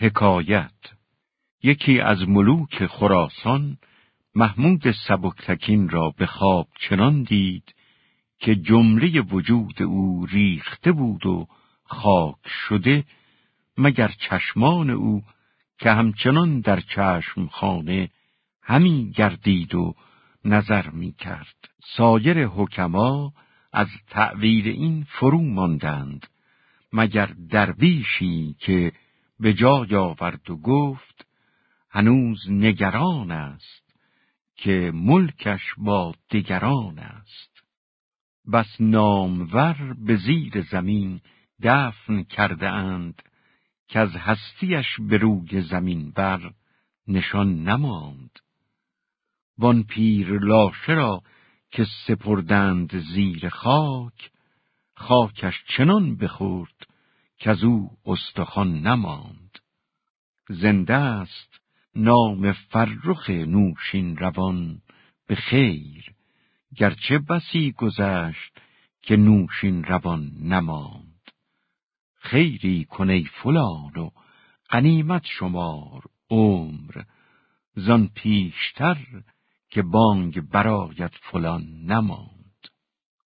حکایت یکی از ملوک خراسان محمود سبکتکین را به خواب چنان دید که جمله وجود او ریخته بود و خاک شده مگر چشمان او که همچنان در چشم خانه همی گردید و نظر می کرد. سایر حکما از تعویل این فرو ماندند مگر درویشی که به جای آورد و گفت هنوز نگران است که ملکش با دگران است. بس نامور به زیر زمین دفن کرده اند که از هستیش به روی زمین بر نشان نماند. وان پیر لاشه را که سپردند زیر خاک خاکش چنان بخورد که از او استخوان نماند. زنده است نام فرخ نوشین روان به خیر گرچه بسی گذشت که نوشین روان نماند. خیری کنی فلان و قنیمت شمار عمر زان پیشتر که بانگ برایت فلان نماند.